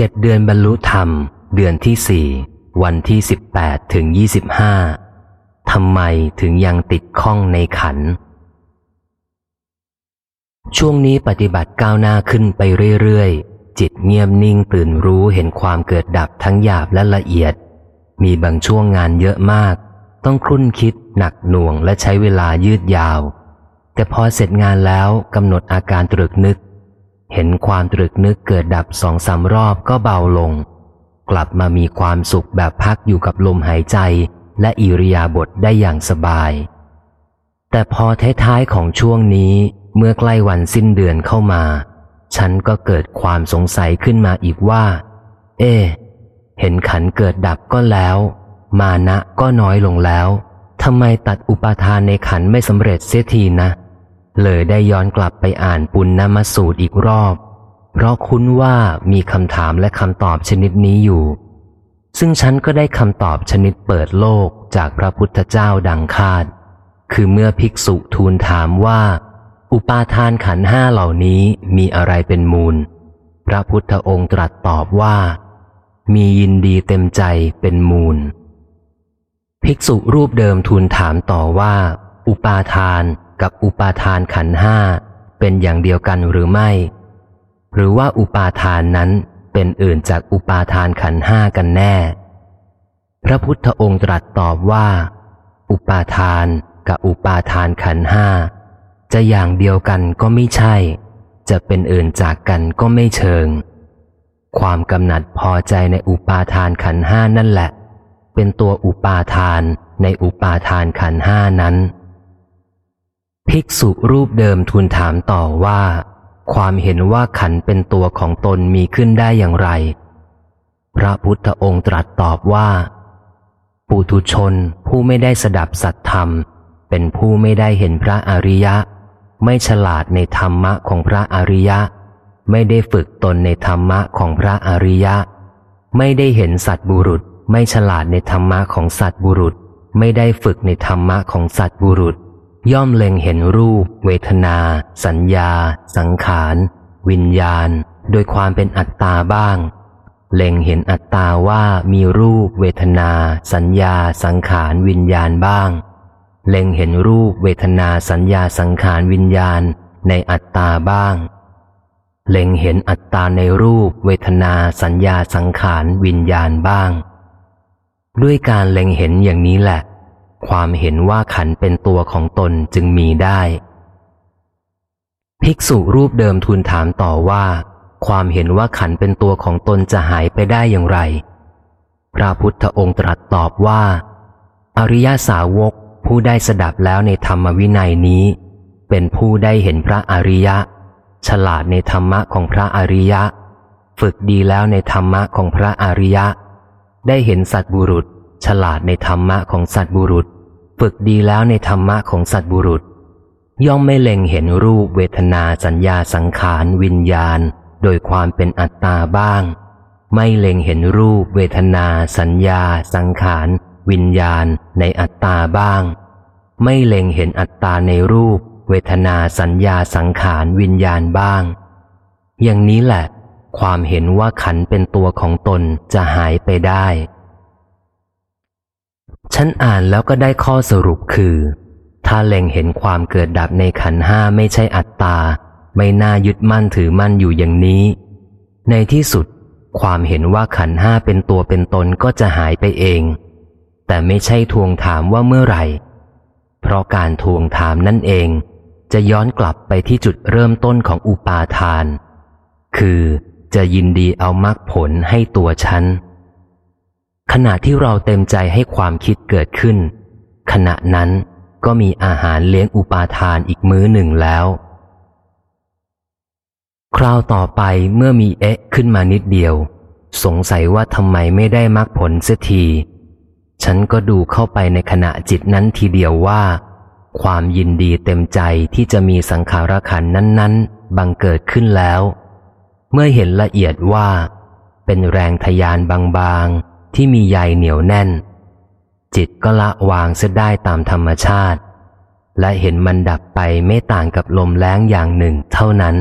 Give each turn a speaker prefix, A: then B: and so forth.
A: จ็ดเดือนบรรลุธรรม เดือนที่สี่วันที่สิบแปดถึงยี่สิบห้าทำไมถึงยังติดข้องในขัน ช่วงนี้ปฏิบัติก้าวหน้าขึ้นไปเรื่อยๆ จิตเงียบนิ่งตื่นรู้เห็นความเกิดดับทั้งหยาบและละเอียด มีบางช่วงงานเยอะมาก ต้องครุ่นคิดหนักหน่วงและใช้เวลายืดยาว แต่พอเสร็จงานแล้วกำหนดอาการตรึกนึก เห็นความตรึกนึกเกิดดับสองสามรอบก็เบาลง กลับมามีความสุขแบบพักอยู่กับลมหายใจและอิริยาบถได้อย่างสบาย แต่พอท้ายๆของช่วงนี้เมื่อใกล้วันสิ้นเดือนเข้ามา ฉันก็เกิดความสงสัยขึ้นมาอีกว่า เอ๊เห็นขันเกิดดับก็แล้ว มานะก็น้อยลงแล้วทำไมตัดอุปทานในขันไม่สำเร็จเสียทีนะ เลยได้ย้อนกลับไปอ่านปุณณมสูตรอีกรอบ เพราะคุ้นว่ามีคำถามและคำตอบชนิดนี้อยู่ ซึ่งฉันก็ได้คำตอบชนิดเปิดโลกจากพระพุทธเจ้าดังคาด คือเมื่อภิกษุทูลถามว่า อุปาทานขันห้าเหล่านี้มีอะไรเป็นมูล พระพุทธองค์ตรัสตอบว่า มียินดีเต็มใจเป็นมูล ภิกษุรูปเดิมทูลถามต่อว่า อุปาทาน กับอุปาทานขันห้าเป็นอย่างเดียวกันหรือไม่ หรือว่าอุปาทานนั้นเป็นอื่นจากอุปาทานขันห้ากันแน่ พระพุทธองค์ตรัสตอบว่า อุปาทานกับอุปาทานขันห้าจะอย่างเดียวกันก็ไม่ใช่ จะเป็นอื่นจากกันก็ไม่เชิง ความกำหนัดพอใจในอุปาทานขันห้านั่นแหละ เป็นตัวอุปาทานในอุปาทานขันห้านั้น ภิกษุรูปเดิมทูลถามต่อว่า ความเห็นว่าขันเป็นตัวของตนมีขึ้นได้อย่างไร พระพุทธองค์ตรัสตอบว่า ปุถุชนผู้ไม่ได้สดับสัตธรรม เป็นผู้ไม่ได้เห็นพระอริยะ ไม่ฉลาดในธรรมะของพระอริยะ ไม่ได้ฝึกตนในธรรมะของพระอริยะ ไม่ได้เห็นสัตบุรุษ ไม่ฉลาดในธรรมะของสัตบุรุษ ไม่ได้ฝึกในธรรมะของสัตบุรุษ ย่อมเล็งเห็นรูป เวทนา สัญญา สังขาร วิญญาณ โดยความเป็นอัตตาบ้าง เล็งเห็นอัตตาว่ามีรูป เวทนา สัญญา สังขาร วิญญาณบ้าง เล็งเห็นรูป เวทนา สัญญา สังขาร วิญญาณ ในอัตตาบ้าง เล็งเห็นอัตตาในรูป เวทนา สัญญา สังขาร วิญญาณบ้าง ด้วยการเล็งเห็นอย่างนี้แหละ ความเห็นว่าขันเป็นตัวของตนจึงมีได้ ภิกษุรูปเดิมทูลถามต่อว่า ความเห็นว่าขันเป็นตัวของตนจะหายไปได้อย่างไร พระพุทธองค์ตรัสตอบว่า อริยสาวกผู้ได้สดับแล้วในธรรมวินัยนี้ เป็นผู้ได้เห็นพระอริยะ ฉลาดในธรรมะของพระอริยะ ฝึกดีแล้วในธรรมะของพระอริยะ ได้เห็นสัตบุรุษ ฉลาดในธรรมะของสัตบุรุษ ฝึกดีแล้วในธรรมะของสัตบุรุษ ย่อมไม่เล็งเห็นรูปเวทนาสัญญาสังขารวิญญาณ โดยความเป็นอัตตาบ้าง ไม่เล็งเห็นรูปเวทนา สัญญา สังขาร วิญญาณ ในอัตตาบ้าง ไม่เล็งเห็นอัตตาในรูป เวทนาสัญญาสังขารวิญญาณบ้าง อย่างนี้แหละ ความเห็นว่าขันเป็นตัวของตนจะหายไปได้ ฉันอ่านแล้วก็ได้ข้อสรุปคือ ถ้าเล็งเห็นความเกิดดับในขันห้าไม่ใช่อัตตา ไม่น่ายึดมั่นถือมั่นอยู่อย่างนี้ ในที่สุด ความเห็นว่าขันห้าเป็นตัวเป็นตนก็จะหายไปเอง แต่ไม่ใช่ทวงถามว่าเมื่อไหร่ เพราะการทวงถามนั่นเอง จะย้อนกลับไปที่จุดเริ่มต้นของอุปาทาน คือจะยินดีเอามรรคผลให้ตัวฉัน ขณะที่เราเต็มใจให้ความคิดเกิดขึ้น ขณะนั้นก็มีอาหารเลี้ยงอุปาทานอีกมื้อหนึ่งแล้ว คราวต่อไปเมื่อมีเอ๊ะขึ้นมานิดเดียว สงสัยว่าทำไมไม่ได้มรรคผลเสียที ฉันก็ดูเข้าไปในขณะจิตนั้นทีเดียวว่า ความยินดีเต็มใจที่จะมีสังขารขันนั้น ๆ บังเกิดขึ้นแล้ว เมื่อเห็นละเอียดว่า เป็นแรงทยานบางๆ ที่มีใยเหนียวแน่น จิตก็ละวางเสียได้ตามธรรมชาติ และเห็นมันดับไปไม่ต่างกับลมแล้งอย่างหนึ่งเท่านั้น